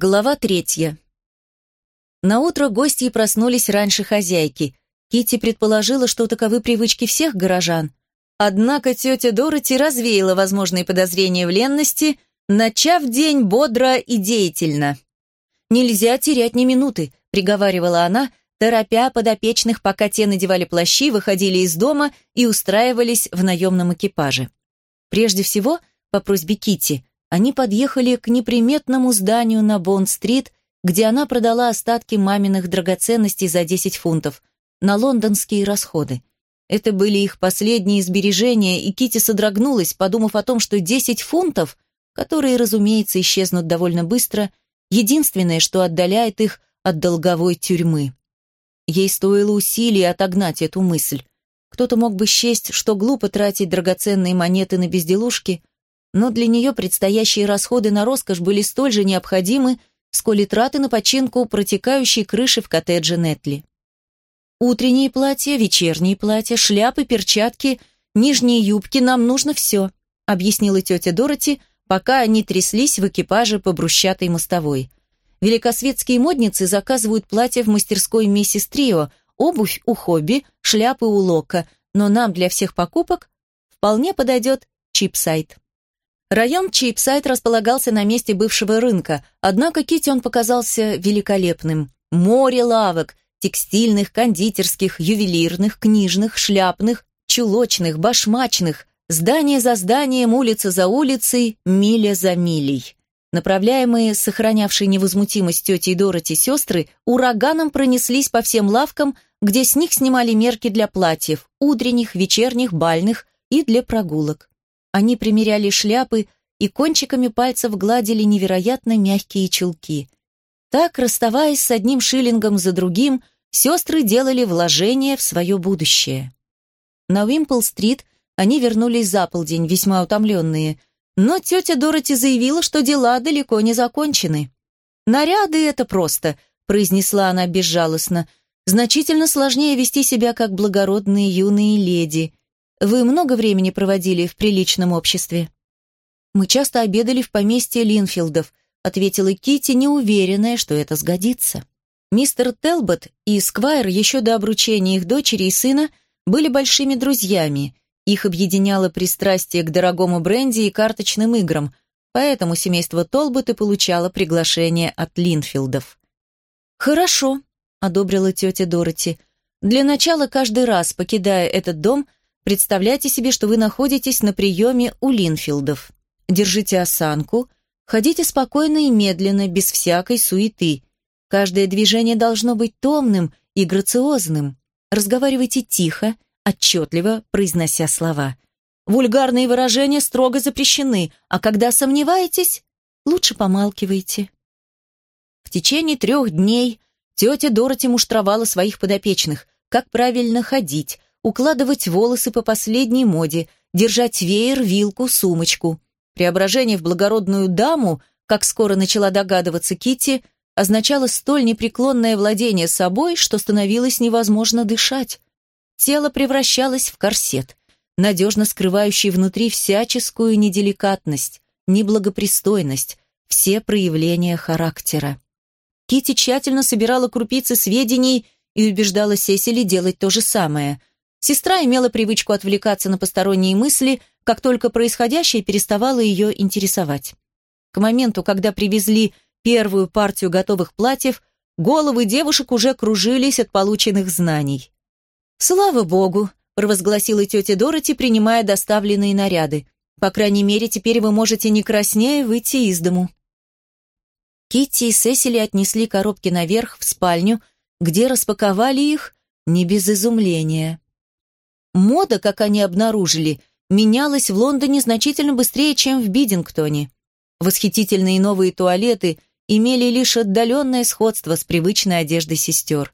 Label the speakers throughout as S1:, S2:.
S1: Глава третья. На утро гости проснулись раньше хозяйки. Кити предположила, что таковы привычки всех горожан. Однако тетя Дороти развеяла возможные подозрения в ленности, начав день бодро и деятельно. «Нельзя терять ни минуты», — приговаривала она, торопя подопечных, пока те надевали плащи, выходили из дома и устраивались в наемном экипаже. Прежде всего, по просьбе Кити, они подъехали к неприметному зданию на Бонд-стрит, где она продала остатки маминых драгоценностей за 10 фунтов на лондонские расходы. Это были их последние сбережения, и Кити содрогнулась, подумав о том, что 10 фунтов, которые, разумеется, исчезнут довольно быстро, единственное, что отдаляет их от долговой тюрьмы. Ей стоило усилий отогнать эту мысль. Кто-то мог бы счесть, что глупо тратить драгоценные монеты на безделушки, но для нее предстоящие расходы на роскошь были столь же необходимы, сколь и траты на починку протекающей крыши в коттедже Нетли. Утренние платья, вечерние платья, шляпы, перчатки, нижние юбки, нам нужно все, объяснила тетя Дороти, пока они тряслись в экипаже по брусчатой мостовой. Великосветские модницы заказывают платья в мастерской миссис Трио, обувь у Хобби, шляпы у Лока, но нам для всех покупок вполне подойдет чипсайт. Район Чипсайд располагался на месте бывшего рынка, однако Кити он показался великолепным. Море лавок, текстильных, кондитерских, ювелирных, книжных, шляпных, чулочных, башмачных, здание за зданием, улица за улицей, миля за милей. Направляемые, сохранявшие невозмутимость тетей Дороти сестры, ураганом пронеслись по всем лавкам, где с них снимали мерки для платьев, утренних, вечерних, бальных и для прогулок. Они примеряли шляпы и кончиками пальцев гладили невероятно мягкие чулки. Так, расставаясь с одним шиллингом за другим, сестры делали вложения в свое будущее. На Уимпл-стрит они вернулись за полдень, весьма утомленные, но тетя Дороти заявила, что дела далеко не закончены. «Наряды — это просто», — произнесла она безжалостно. «Значительно сложнее вести себя как благородные юные леди. Вы много времени проводили в приличном обществе? Мы часто обедали в поместье Линфилдов, ответила Кити, неуверенная, что это сгодится. Мистер Телбот и Сквайр еще до обручения их дочери и сына были большими друзьями. Их объединяло пристрастие к дорогому бренди и карточным играм, поэтому семейство Толбот и получало приглашение от Линфилдов. «Хорошо», — одобрила тетя Дороти. «Для начала каждый раз, покидая этот дом, Представляйте себе, что вы находитесь на приеме у Линфилдов. Держите осанку, ходите спокойно и медленно, без всякой суеты. Каждое движение должно быть томным и грациозным. Разговаривайте тихо, отчетливо, произнося слова. Вульгарные выражения строго запрещены, а когда сомневаетесь, лучше помалкивайте. В течение трех дней тетя Дороти муштровала своих подопечных, как правильно ходить, укладывать волосы по последней моде, держать веер, вилку, сумочку. Преображение в благородную даму, как скоро начала догадываться Кити, означало столь непреклонное владение собой, что становилось невозможно дышать. Тело превращалось в корсет, надежно скрывающий внутри всяческую неделикатность, неблагопристойность, все проявления характера. Кити тщательно собирала крупицы сведений и убеждала Сесили делать то же самое. Сестра имела привычку отвлекаться на посторонние мысли, как только происходящее переставало ее интересовать. К моменту, когда привезли первую партию готовых платьев, головы девушек уже кружились от полученных знаний. «Слава богу!» – провозгласила тетя Дороти, принимая доставленные наряды. «По крайней мере, теперь вы можете не краснее выйти из дому». Китти и Сесили отнесли коробки наверх, в спальню, где распаковали их не без изумления. Мода, как они обнаружили, менялась в Лондоне значительно быстрее, чем в Бидингтоне. Восхитительные новые туалеты имели лишь отдаленное сходство с привычной одеждой сестер.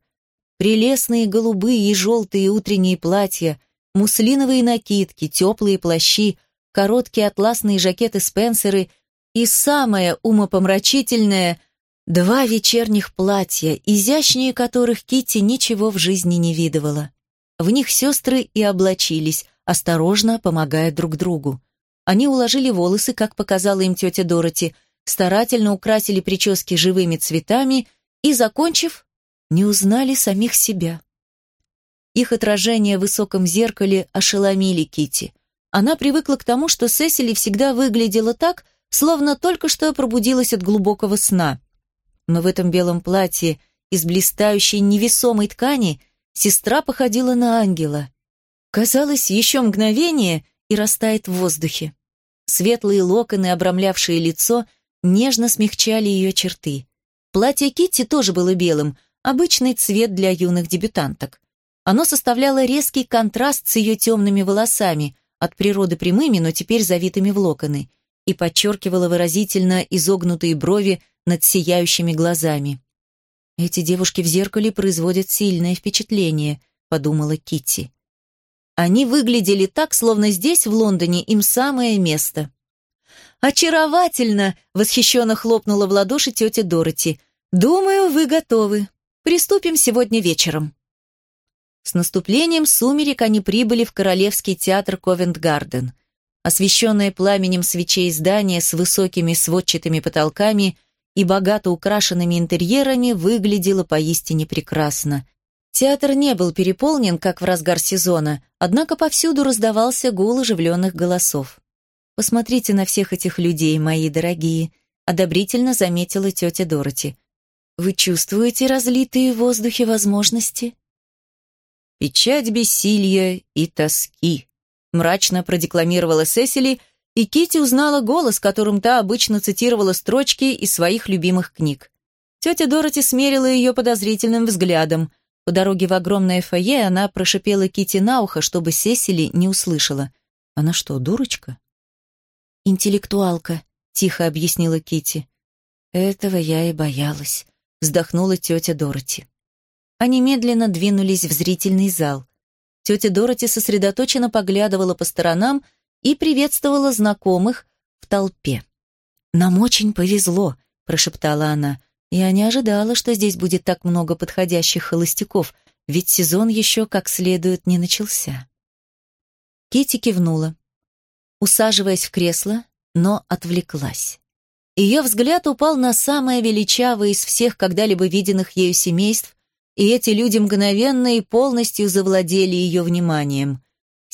S1: Прелестные голубые и желтые утренние платья, муслиновые накидки, теплые плащи, короткие атласные жакеты Спенсеры и самое умопомрачительное — два вечерних платья, изящнее которых Кити ничего в жизни не видывала. В них сестры и облачились, осторожно помогая друг другу. Они уложили волосы, как показала им тетя Дороти, старательно украсили прически живыми цветами и, закончив, не узнали самих себя. Их отражение в высоком зеркале ошеломили Кити. Она привыкла к тому, что Сесили всегда выглядела так, словно только что пробудилась от глубокого сна. Но в этом белом платье из блистающей невесомой ткани сестра походила на ангела. Казалось, еще мгновение и растает в воздухе. Светлые локоны, обрамлявшие лицо, нежно смягчали ее черты. Платье Китти тоже было белым, обычный цвет для юных дебютанток. Оно составляло резкий контраст с ее темными волосами, от природы прямыми, но теперь завитыми в локоны, и подчеркивало выразительно изогнутые брови над сияющими глазами. «Эти девушки в зеркале производят сильное впечатление», — подумала Китти. Они выглядели так, словно здесь, в Лондоне, им самое место. «Очаровательно!» — восхищенно хлопнула в ладоши тетя Дороти. «Думаю, вы готовы. Приступим сегодня вечером». С наступлением сумерек они прибыли в Королевский театр Ковент-Гарден. Освещенное пламенем свечей здание с высокими сводчатыми потолками и богато украшенными интерьерами выглядело поистине прекрасно. Театр не был переполнен, как в разгар сезона, однако повсюду раздавался гул оживленных голосов. «Посмотрите на всех этих людей, мои дорогие», — одобрительно заметила тетя Дороти. «Вы чувствуете разлитые в воздухе возможности?» «Печать бессилия и тоски», — мрачно продекламировала Сесили, и Кити узнала голос, которым та обычно цитировала строчки из своих любимых книг. Тетя Дороти смерила ее подозрительным взглядом. По дороге в огромное фойе она прошипела Кити на ухо, чтобы Сесили не услышала. «Она что, дурочка?» «Интеллектуалка», — тихо объяснила Кити. «Этого я и боялась», — вздохнула тетя Дороти. Они медленно двинулись в зрительный зал. Тетя Дороти сосредоточенно поглядывала по сторонам и приветствовала знакомых в толпе. «Нам очень повезло», — прошептала она. «Я не ожидала, что здесь будет так много подходящих холостяков, ведь сезон еще как следует не начался». Кити кивнула, усаживаясь в кресло, но отвлеклась. Ее взгляд упал на самое величавое из всех когда-либо виденных ею семейств, и эти люди мгновенно и полностью завладели ее вниманием.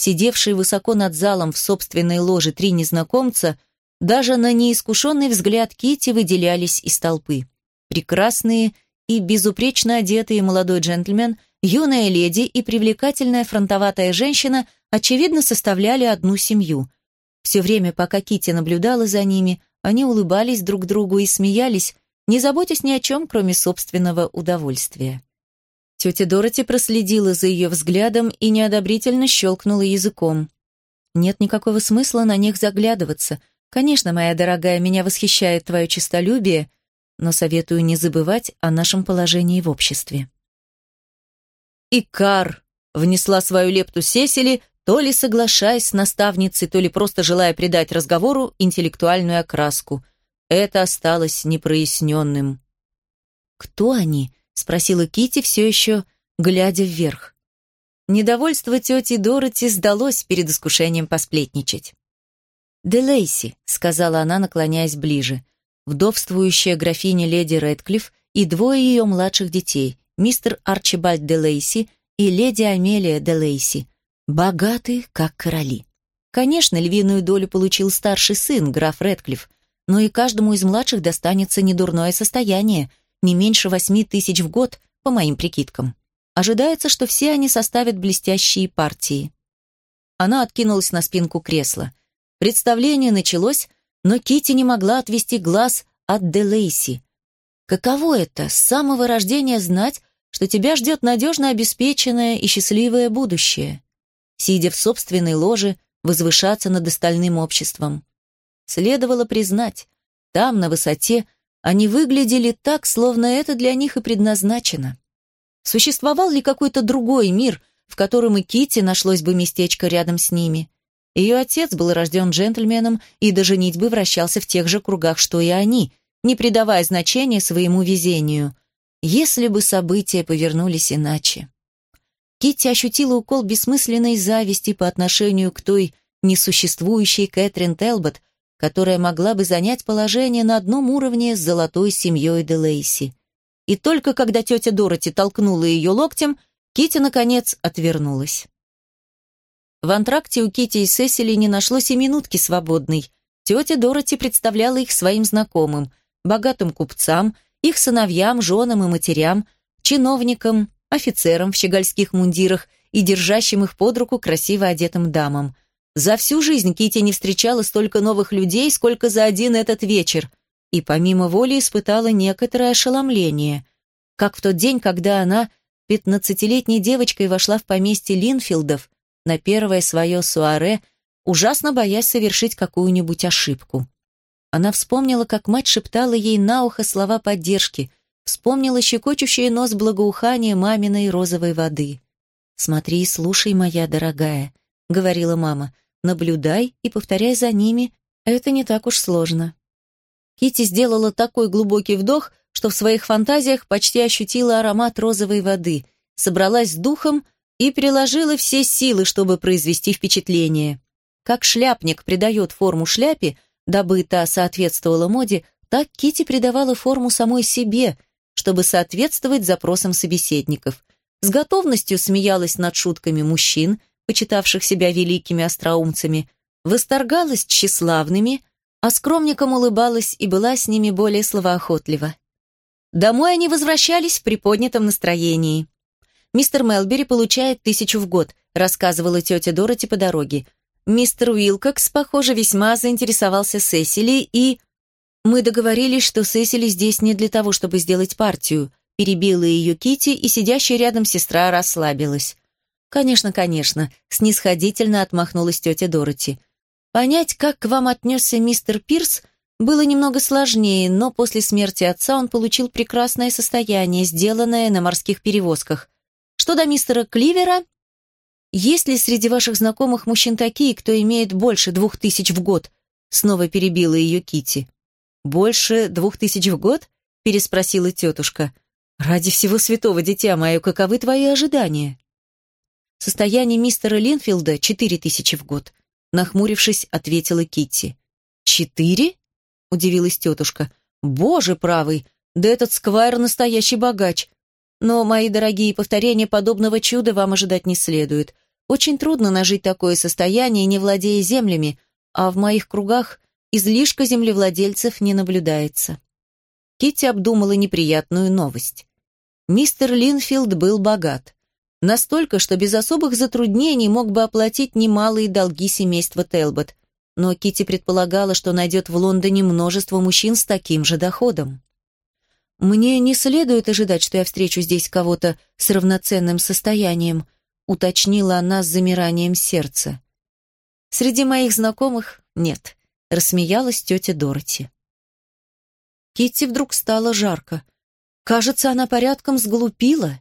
S1: Сидевшие высоко над залом в собственной ложе три незнакомца даже на неискушенный взгляд Кити выделялись из толпы. Прекрасные и безупречно одетые молодой джентльмен, юная леди и привлекательная фронтоватая женщина очевидно составляли одну семью. Все время, пока Кити наблюдала за ними, они улыбались друг другу и смеялись, не заботясь ни о чем, кроме собственного удовольствия. Тетя Дороти проследила за ее взглядом и неодобрительно щелкнула языком. «Нет никакого смысла на них заглядываться. Конечно, моя дорогая, меня восхищает твое честолюбие, но советую не забывать о нашем положении в обществе». «Икар!» — внесла свою лепту Сесили, то ли соглашаясь с наставницей, то ли просто желая придать разговору интеллектуальную окраску. Это осталось непроясненным. «Кто они?» Спросила Кити, все еще глядя вверх. Недовольство тети Дороти сдалось перед искушением посплетничать. «Де Лейси», — сказала она, наклоняясь ближе, вдовствующая графиня леди Рэдклифф и двое ее младших детей, мистер Арчибальд де Лейси и леди Амелия де Лейси, богаты, как короли. Конечно, львиную долю получил старший сын, граф Рэдклифф, но и каждому из младших достанется недурное состояние, не меньше восьми тысяч в год, по моим прикидкам. Ожидается, что все они составят блестящие партии. Она откинулась на спинку кресла. Представление началось, но Кити не могла отвести глаз от Делейси. Каково это с самого рождения знать, что тебя ждет надежно обеспеченное и счастливое будущее? Сидя в собственной ложе, возвышаться над остальным обществом. Следовало признать, там, на высоте, они выглядели так, словно это для них и предназначено. Существовал ли какой-то другой мир, в котором и Кити нашлось бы местечко рядом с ними? Ее отец был рожден джентльменом и до женитьбы вращался в тех же кругах, что и они, не придавая значения своему везению. Если бы события повернулись иначе. Китти ощутила укол бессмысленной зависти по отношению к той несуществующей Кэтрин Телбот, которая могла бы занять положение на одном уровне с золотой семьей Делейси. И только когда тетя Дороти толкнула ее локтем, Кити наконец отвернулась. В антракте у Кити и Сесили не нашлось и минутки свободной. Тетя Дороти представляла их своим знакомым, богатым купцам, их сыновьям, женам и матерям, чиновникам, офицерам в щегольских мундирах и держащим их под руку красиво одетым дамам. За всю жизнь Кити не встречала столько новых людей, сколько за один этот вечер, и помимо воли испытала некоторое ошеломление. Как в тот день, когда она, пятнадцатилетней девочкой, вошла в поместье Линфилдов, на первое свое суаре, ужасно боясь совершить какую-нибудь ошибку. Она вспомнила, как мать шептала ей на ухо слова поддержки, вспомнила щекочущее нос благоухания маминой розовой воды. «Смотри и слушай, моя дорогая», — говорила мама, — «наблюдай и повторяй за ними, это не так уж сложно». Кити сделала такой глубокий вдох, что в своих фантазиях почти ощутила аромат розовой воды, собралась с духом и приложила все силы, чтобы произвести впечатление. Как шляпник придает форму шляпе, дабы та соответствовала моде, так Кити придавала форму самой себе, чтобы соответствовать запросам собеседников. С готовностью смеялась над шутками мужчин, почитавших себя великими остроумцами, восторгалась тщеславными, а скромникам улыбалась и была с ними более словоохотлива. Домой они возвращались в приподнятом настроении. «Мистер Мелбери получает тысячу в год», рассказывала тетя Дороти по дороге. Мистер Уилкокс, похоже, весьма заинтересовался Сесили и... «Мы договорились, что Сесили здесь не для того, чтобы сделать партию», перебила ее Кити, и сидящая рядом сестра расслабилась. «Конечно, конечно», — снисходительно отмахнулась тетя Дороти. «Понять, как к вам отнесся мистер Пирс, было немного сложнее, но после смерти отца он получил прекрасное состояние, сделанное на морских перевозках. Что до мистера Кливера? Есть ли среди ваших знакомых мужчин такие, кто имеет больше двух тысяч в год? Снова перебила ее Кити. Больше двух тысяч в год? Переспросила тетушка. Ради всего святого, дитя мое, каковы твои ожидания? Состояние мистера Линфилда четыре тысячи в год. Нахмурившись, ответила Китти. «Четыре?» — удивилась тетушка. «Боже правый! Да этот сквайр настоящий богач! Но, мои дорогие, повторения подобного чуда вам ожидать не следует. Очень трудно нажить такое состояние, не владея землями, а в моих кругах излишка землевладельцев не наблюдается. Китти обдумала неприятную новость. Мистер Линфилд был богат. Настолько, что без особых затруднений мог бы оплатить немалые долги семейства Телбот. Но Китти предполагала, что найдет в Лондоне множество мужчин с таким же доходом. «Мне не следует ожидать, что я встречу здесь кого-то с равноценным состоянием», уточнила она с замиранием сердца. «Среди моих знакомых нет», рассмеялась тетя Дороти. Китти вдруг стало жарко. Кажется, она порядком сглупила.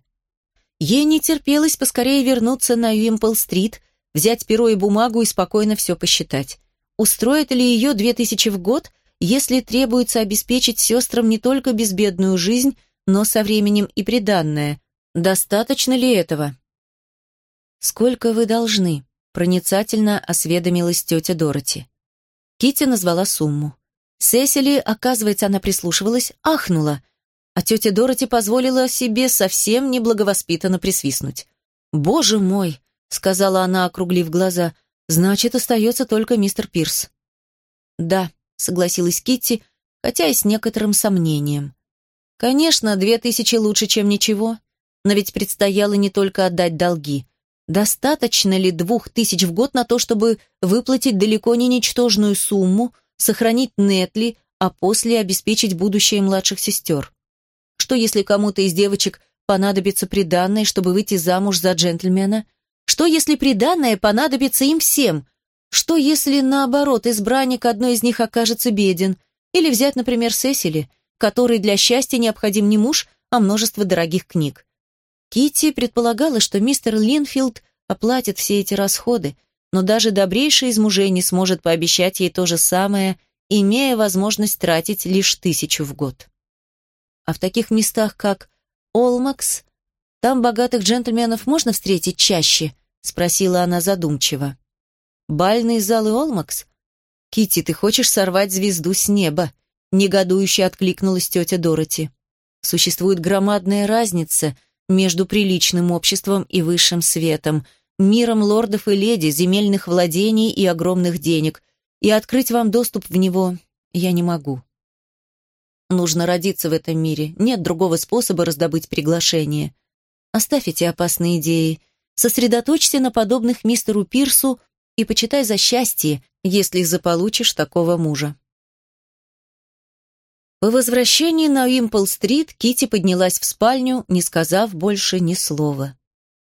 S1: Ей не терпелось поскорее вернуться на Уимпл-стрит, взять перо и бумагу и спокойно все посчитать. Устроит ли ее две тысячи в год если требуется обеспечить сестрам не только безбедную жизнь, но со временем и приданное. Достаточно ли этого? «Сколько вы должны?» — проницательно осведомилась тетя Дороти. Китти назвала сумму. Сесили, оказывается, она прислушивалась, ахнула, а тетя Дороти позволила себе совсем неблаговоспитанно присвистнуть. «Боже мой!» — сказала она, округлив глаза. «Значит, остается только мистер Пирс». «Да», согласилась Китти, хотя и с некоторым сомнением. Конечно, две тысячи лучше, чем ничего, но ведь предстояло не только отдать долги. Достаточно ли двух тысяч в год на то, чтобы выплатить далеко не ничтожную сумму, сохранить Нетли, а после обеспечить будущее младших сестер? Что если кому-то из девочек понадобится приданное, чтобы выйти замуж за джентльмена? Что если приданное понадобится им всем – что, если, наоборот, избранник одной из них окажется беден? Или взять, например, Сесили, которой для счастья необходим не муж, а множество дорогих книг. Китти предполагала, что мистер Линфилд оплатит все эти расходы, но даже добрейший из мужей не сможет пообещать ей то же самое, имея возможность тратить лишь тысячу в год. А в таких местах, как Олмакс, там богатых джентльменов можно встретить чаще, спросила она задумчиво. Бальные залы Олмакс? Кити, ты хочешь сорвать звезду с неба?» Негодующе откликнулась тетя Дороти. Существует громадная разница между приличным обществом и высшим светом, миром лордов и леди, земельных владений и огромных денег, и открыть вам доступ в него я не могу. Нужно родиться в этом мире, нет другого способа раздобыть приглашение. Оставь эти опасные идеи, сосредоточься на подобных мистеру Пирсу и почитай за счастье, если заполучишь такого мужа. По возвращении на Уимпл-стрит Кити поднялась в спальню, не сказав больше ни слова.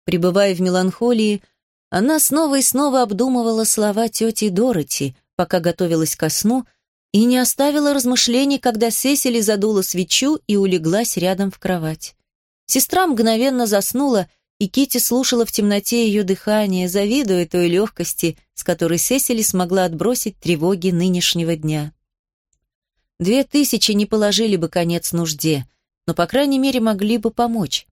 S1: Пребывая в меланхолии, она снова и снова обдумывала слова тети Дороти, пока готовилась ко сну, и не оставила размышлений, когда Сесили задула свечу и улеглась рядом в кровать. Сестра мгновенно заснула, и Кити слушала в темноте ее дыхание, завидуя той легкости, с которой Сесили смогла отбросить тревоги нынешнего дня. Две тысячи не положили бы конец нужде, но, по крайней мере, могли бы помочь.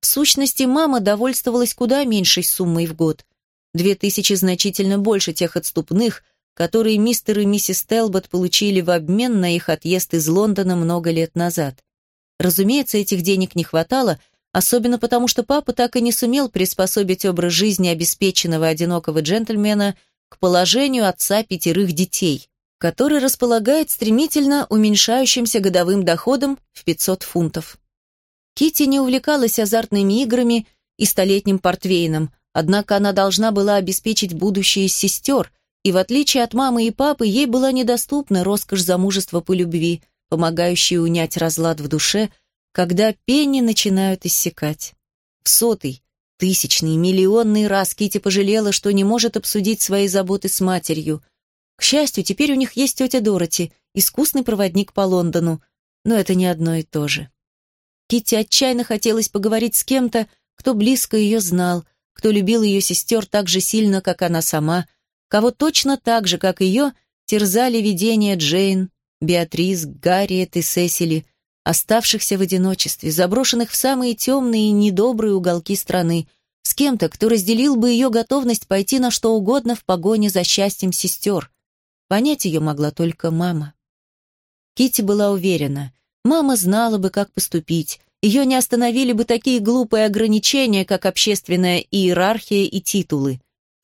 S1: В сущности, мама довольствовалась куда меньшей суммой в год. Две тысячи значительно больше тех отступных, которые мистер и миссис Телбот получили в обмен на их отъезд из Лондона много лет назад. Разумеется, этих денег не хватало, особенно потому, что папа так и не сумел приспособить образ жизни обеспеченного одинокого джентльмена к положению отца пятерых детей который располагает стремительно уменьшающимся годовым доходом в 500 фунтов. Кити не увлекалась азартными играми и столетним портвейном, однако она должна была обеспечить будущее сестер, и в отличие от мамы и папы, ей была недоступна роскошь замужества по любви, помогающая унять разлад в душе, когда пени начинают иссякать. В сотый, тысячный, миллионный раз Кити пожалела, что не может обсудить свои заботы с матерью, к счастью, теперь у них есть тетя Дороти, искусный проводник по Лондону, но это не одно и то же. Китти отчаянно хотелось поговорить с кем-то, кто близко ее знал, кто любил ее сестер так же сильно, как она сама, кого точно так же, как ее, терзали видения Джейн, Беатрис, Гарриет и Сесили, оставшихся в одиночестве, заброшенных в самые темные и недобрые уголки страны, с кем-то, кто разделил бы ее готовность пойти на что угодно в погоне за счастьем сестер. Понять ее могла только мама. Кити была уверена, мама знала бы, как поступить, ее не остановили бы такие глупые ограничения, как общественная иерархия и титулы.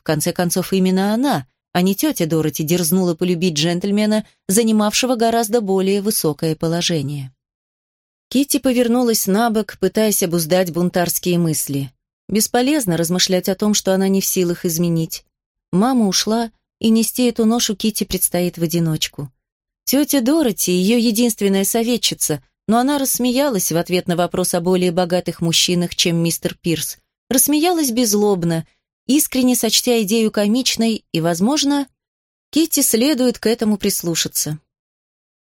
S1: Конце концов, именно она, а не тетя Дороти, дерзнула полюбить джентльмена, занимавшего гораздо более высокое положение. Кити повернулась на бок, пытаясь обуздать бунтарские мысли. Бесполезно размышлять о том, что она не в силах изменить. Мама ушла, и нести эту ношу Кити предстоит в одиночку. Тетя Дороти, ее единственная советчица, но она рассмеялась в ответ на вопрос о более богатых мужчинах, чем мистер Пирс. Рассмеялась беззлобно, искренне сочтя идею комичной, и, возможно, Кити следует к этому прислушаться.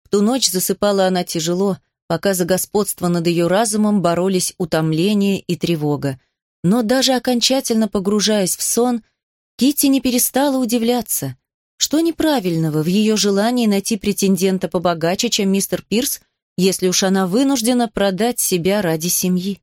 S1: В ту ночь засыпала она тяжело, пока за господство над ее разумом боролись утомление и тревога. Но даже окончательно погружаясь в сон – Кити не перестала удивляться. Что неправильного в ее желании найти претендента побогаче, чем мистер Пирс, если уж она вынуждена продать себя ради семьи?